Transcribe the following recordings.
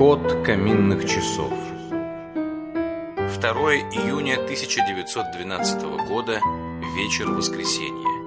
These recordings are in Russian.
Ход каминных часов 2 июня 1912 года, вечер воскресенья.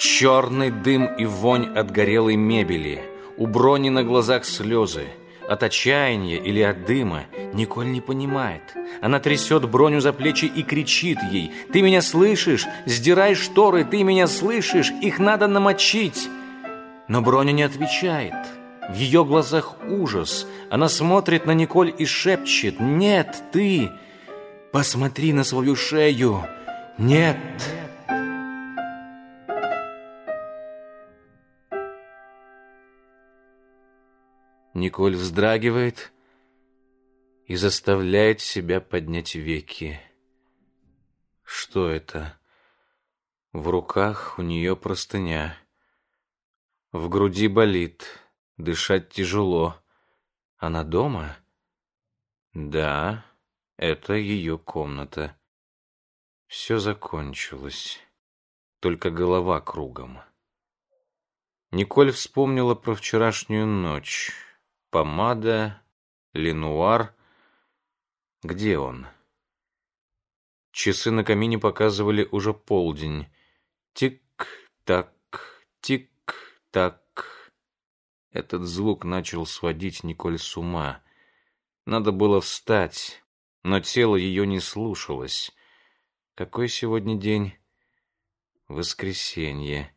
Черный дым и вонь от горелой мебели. У Брони на глазах слезы. От отчаяния или от дыма Николь не понимает. Она трясет Броню за плечи и кричит ей. «Ты меня слышишь? Сдирай шторы, ты меня слышишь? Их надо намочить!» Но Броня не отвечает. В ее глазах ужас. Она смотрит на Николь и шепчет. «Нет, ты! Посмотри на свою шею! Нет!» Николь вздрагивает и заставляет себя поднять веки. Что это? В руках у нее простыня. В груди болит, дышать тяжело. Она дома? Да, это ее комната. Все закончилось. Только голова кругом. Николь вспомнила про вчерашнюю ночь помада, ленуар. Где он? Часы на камине показывали уже полдень. Тик-так, тик-так. Этот звук начал сводить Николь с ума. Надо было встать, но тело ее не слушалось. Какой сегодня день? Воскресенье.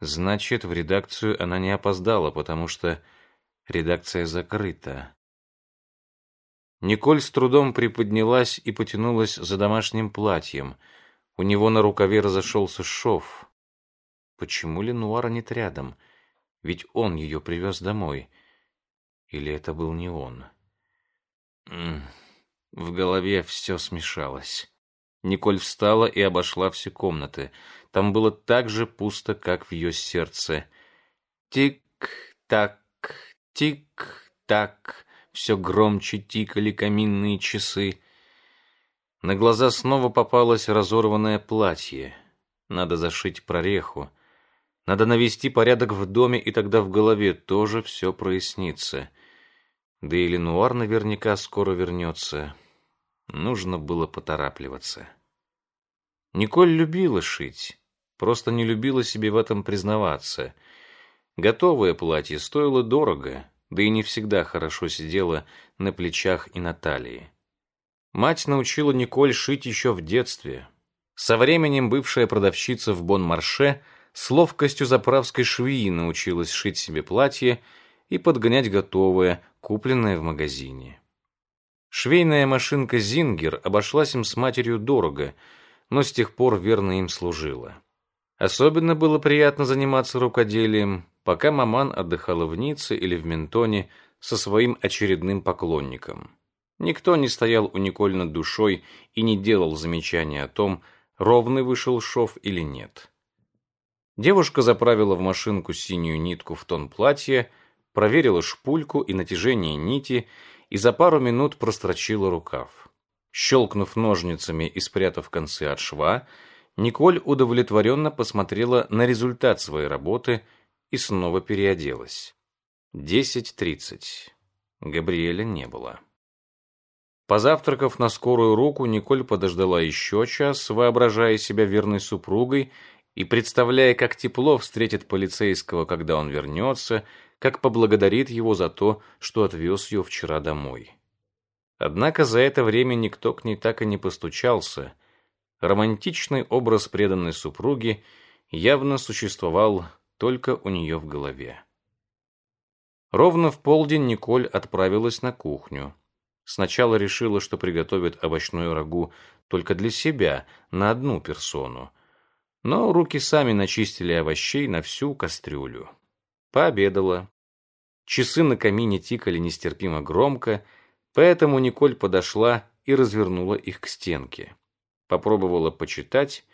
Значит, в редакцию она не опоздала, потому что Редакция закрыта. Николь с трудом приподнялась и потянулась за домашним платьем. У него на рукаве разошелся шов. Почему Ленуара нет рядом? Ведь он ее привез домой. Или это был не он? В голове все смешалось. Николь встала и обошла все комнаты. Там было так же пусто, как в ее сердце. Тик-так, Тик-так, все громче тикали каминные часы. На глаза снова попалось разорванное платье. Надо зашить прореху. Надо навести порядок в доме, и тогда в голове тоже все прояснится. Да и Ленуар наверняка скоро вернется. Нужно было поторапливаться. Николь любила шить, просто не любила себе в этом признаваться — Готовое платье стоило дорого, да и не всегда хорошо сидело на плечах и на талии. Мать научила Николь шить еще в детстве. Со временем бывшая продавщица в Бон-Марше с ловкостью заправской швеи научилась шить себе платье и подгонять готовое, купленное в магазине. Швейная машинка «Зингер» обошлась им с матерью дорого, но с тех пор верно им служила. Особенно было приятно заниматься рукоделием, пока маман отдыхала в Ницце или в Ментоне со своим очередным поклонником. Никто не стоял у Николь над душой и не делал замечания о том, ровный вышел шов или нет. Девушка заправила в машинку синюю нитку в тон платья, проверила шпульку и натяжение нити и за пару минут прострочила рукав. Щелкнув ножницами и спрятав концы от шва, Николь удовлетворенно посмотрела на результат своей работы – и снова переоделась. Десять тридцать. Габриэля не было. Позавтракав на скорую руку, Николь подождала еще час, воображая себя верной супругой и представляя, как тепло встретит полицейского, когда он вернется, как поблагодарит его за то, что отвез ее вчера домой. Однако за это время никто к ней так и не постучался. Романтичный образ преданной супруги явно существовал только у нее в голове. Ровно в полдень Николь отправилась на кухню. Сначала решила, что приготовит овощную рагу только для себя, на одну персону. Но руки сами начистили овощей на всю кастрюлю. Пообедала. Часы на камине тикали нестерпимо громко, поэтому Николь подошла и развернула их к стенке. Попробовала почитать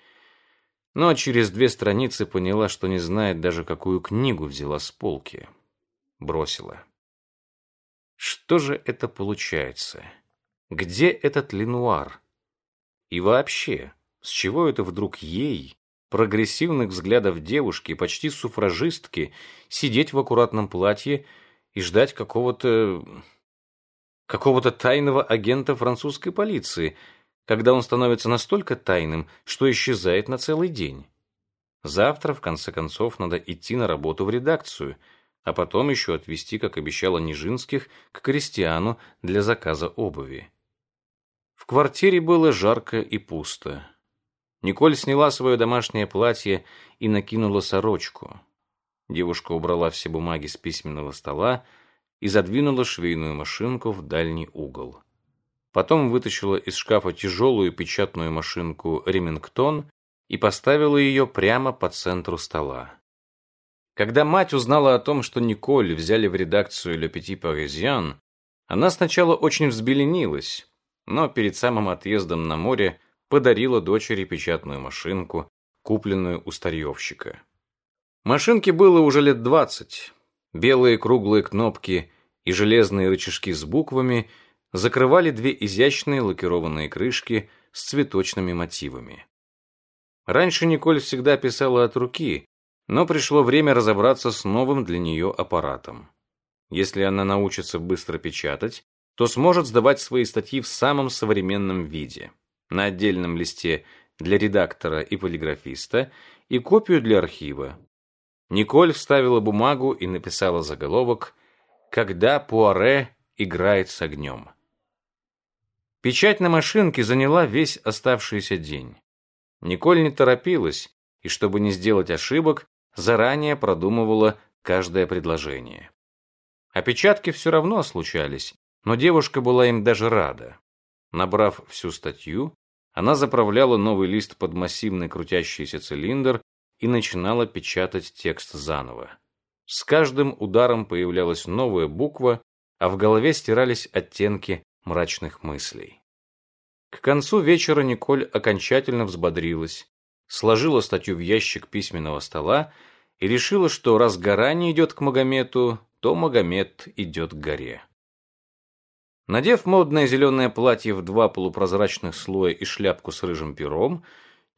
но через две страницы поняла, что не знает даже, какую книгу взяла с полки. Бросила. Что же это получается? Где этот Ленуар? И вообще, с чего это вдруг ей, прогрессивных взглядов девушки, почти суфражистки, сидеть в аккуратном платье и ждать какого-то... какого-то тайного агента французской полиции, когда он становится настолько тайным, что исчезает на целый день? Завтра, в конце концов, надо идти на работу в редакцию, а потом еще отвезти, как обещала Нижинских, к Кристиану для заказа обуви. В квартире было жарко и пусто. Николь сняла свое домашнее платье и накинула сорочку. Девушка убрала все бумаги с письменного стола и задвинула швейную машинку в дальний угол. Потом вытащила из шкафа тяжелую печатную машинку «Ремингтон» и поставила ее прямо по центру стола. Когда мать узнала о том, что Николь взяли в редакцию «Le Petit Parisien», она сначала очень взбеленилась, но перед самым отъездом на море подарила дочери печатную машинку, купленную у старьевщика. Машинке было уже лет двадцать. Белые круглые кнопки и железные рычажки с буквами закрывали две изящные лакированные крышки с цветочными мотивами. Раньше Николь всегда писала от руки, но пришло время разобраться с новым для нее аппаратом. Если она научится быстро печатать, то сможет сдавать свои статьи в самом современном виде. На отдельном листе для редактора и полиграфиста и копию для архива. Николь вставила бумагу и написала заголовок «Когда Пуаре играет с огнем». Печать на машинке заняла весь оставшийся день. Николь не торопилась и, чтобы не сделать ошибок, заранее продумывала каждое предложение. Опечатки все равно случались, но девушка была им даже рада. Набрав всю статью, она заправляла новый лист под массивный крутящийся цилиндр и начинала печатать текст заново. С каждым ударом появлялась новая буква, а в голове стирались оттенки мрачных мыслей. К концу вечера Николь окончательно взбодрилась, сложила статью в ящик письменного стола и решила, что раз гора не идет к Магомету, то Магомед идет к горе. Надев модное зеленое платье в два полупрозрачных слоя и шляпку с рыжим пером,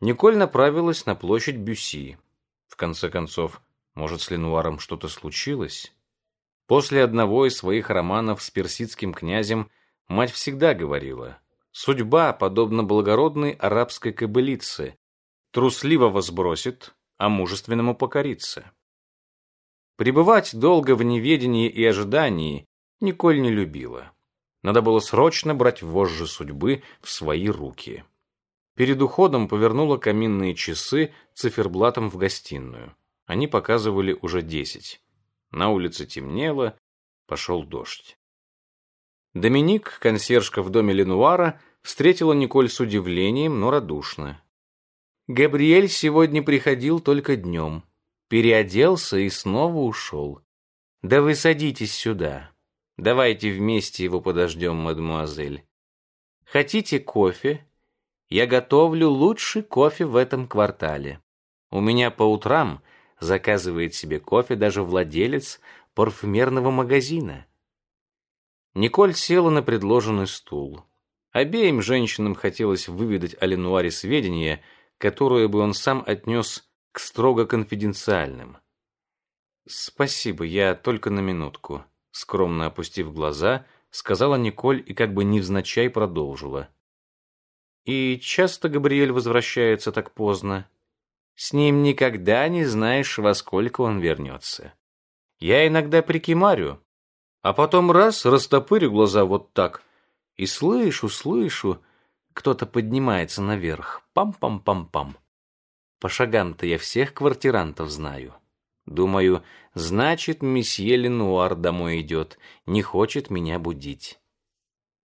Николь направилась на площадь Бюси. В конце концов, может, с Ленуаром что-то случилось? После одного из своих романов с персидским князем мать всегда говорила, «Судьба, подобно благородной арабской кобылице, трусливого сбросит, а мужественному покорится». Пребывать долго в неведении и ожидании Николь не любила. Надо было срочно брать вожжи судьбы в свои руки. Перед уходом повернула каминные часы циферблатом в гостиную. Они показывали уже десять. На улице темнело, пошел дождь. Доминик, консьержка в доме Ленуара, встретила Николь с удивлением, но радушно. «Габриэль сегодня приходил только днем. Переоделся и снова ушел. Да вы садитесь сюда. Давайте вместе его подождем, мадемуазель. Хотите кофе? Я готовлю лучший кофе в этом квартале. У меня по утрам заказывает себе кофе даже владелец парфюмерного магазина. Николь села на предложенный стул. Обеим женщинам хотелось выведать о Ленуаре сведения, которые бы он сам отнес к строго конфиденциальным. «Спасибо, я только на минутку», скромно опустив глаза, сказала Николь и как бы невзначай продолжила. И часто Габриэль возвращается так поздно. С ним никогда не знаешь, во сколько он вернется. Я иногда прикимарю, а потом раз растопырю глаза вот так и слышу, слышу, кто-то поднимается наверх. Пам-пам-пам-пам. По шагам-то я всех квартирантов знаю. Думаю, значит, месье Ленуар домой идет, не хочет меня будить.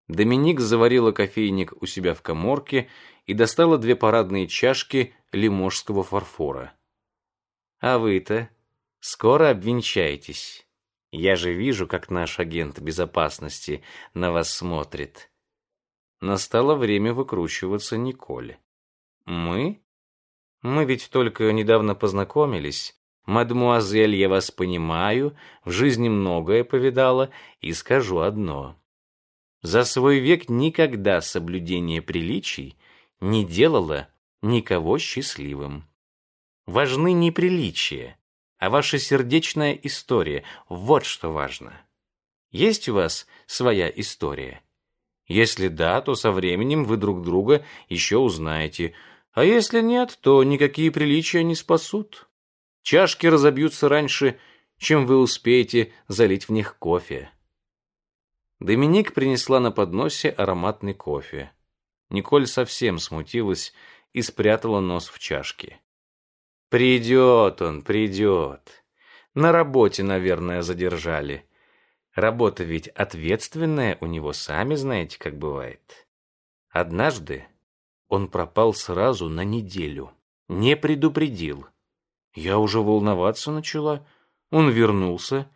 Доминик заварила кофейник у себя в коморке и достала две парадные чашки лиможского фарфора. А вы-то скоро обвенчаетесь. Я же вижу, как наш агент безопасности на вас смотрит. Настало время выкручиваться Николе. Мы? Мы ведь только недавно познакомились. Мадмуазель, я вас понимаю, в жизни многое повидала, и скажу одно. За свой век никогда соблюдение приличий не делало никого счастливым. Важны не приличия, а ваша сердечная история. Вот что важно. Есть у вас своя история? Если да, то со временем вы друг друга еще узнаете, а если нет, то никакие приличия не спасут. Чашки разобьются раньше, чем вы успеете залить в них кофе. Доминик принесла на подносе ароматный кофе. Николь совсем смутилась и спрятала нос в чашке. «Придет он, придет. На работе, наверное, задержали. Работа ведь ответственная у него, сами знаете, как бывает. Однажды он пропал сразу на неделю, не предупредил. Я уже волноваться начала. Он вернулся,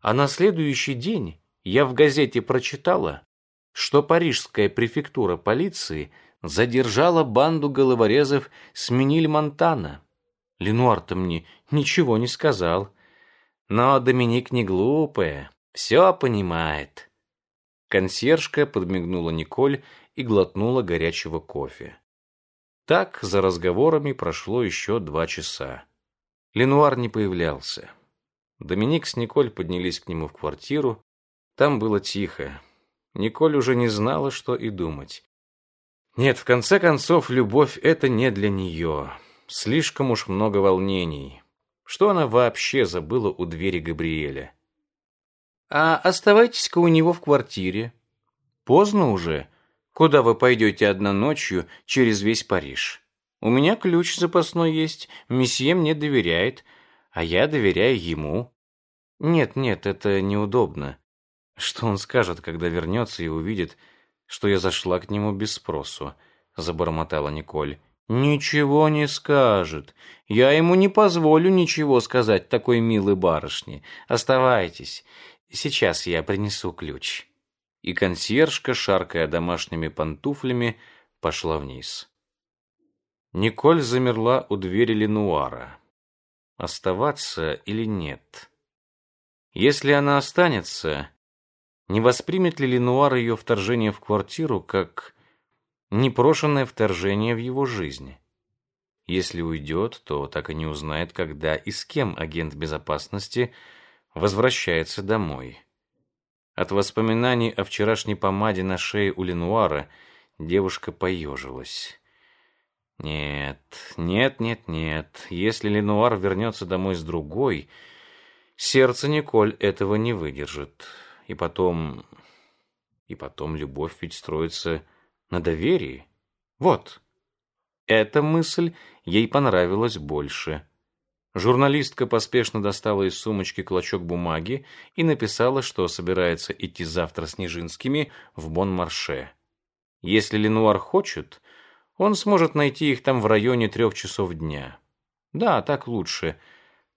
а на следующий день я в газете прочитала, что парижская префектура полиции задержала банду головорезов с Миниль-Монтана. Ленуар-то мне ничего не сказал. Но Доминик не глупая, все понимает. Консьержка подмигнула Николь и глотнула горячего кофе. Так за разговорами прошло еще два часа. Ленуар не появлялся. Доминик с Николь поднялись к нему в квартиру. Там было тихо. Николь уже не знала, что и думать. Нет, в конце концов, любовь — это не для нее. Слишком уж много волнений. Что она вообще забыла у двери Габриэля? А оставайтесь-ка у него в квартире. Поздно уже. Куда вы пойдете одна ночью через весь Париж? У меня ключ запасной есть, месье мне доверяет, а я доверяю ему. Нет, нет, это неудобно. Что он скажет, когда вернется и увидит, что я зашла к нему без спросу? Забормотала Николь. Ничего не скажет. Я ему не позволю ничего сказать такой милой барышне. Оставайтесь. Сейчас я принесу ключ и консьержка, шаркая домашними пантуфлями, пошла вниз. Николь замерла у двери Ленуара. Оставаться или нет? Если она останется, не воспримет ли Ленуар ее вторжение в квартиру как непрошенное вторжение в его жизнь? Если уйдет, то так и не узнает, когда и с кем агент безопасности возвращается домой. От воспоминаний о вчерашней помаде на шее у Ленуара девушка поежилась. Нет, нет, нет, нет. Если Ленуар вернется домой с другой, сердце Николь этого не выдержит. И потом... И потом любовь ведь строится на доверии. Вот. Эта мысль ей понравилась больше. Журналистка поспешно достала из сумочки клочок бумаги и написала, что собирается идти завтра с Нежинскими в Бон-Марше. Если Ленуар хочет, он сможет найти их там в районе трех часов дня. Да, так лучше.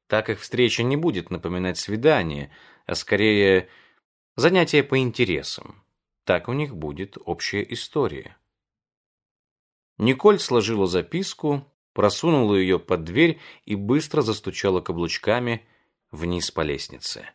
Так их встреча не будет напоминать свидание, а скорее занятие по интересам. Так у них будет общая история. Николь сложила записку, просунула ее под дверь и быстро застучала каблучками вниз по лестнице.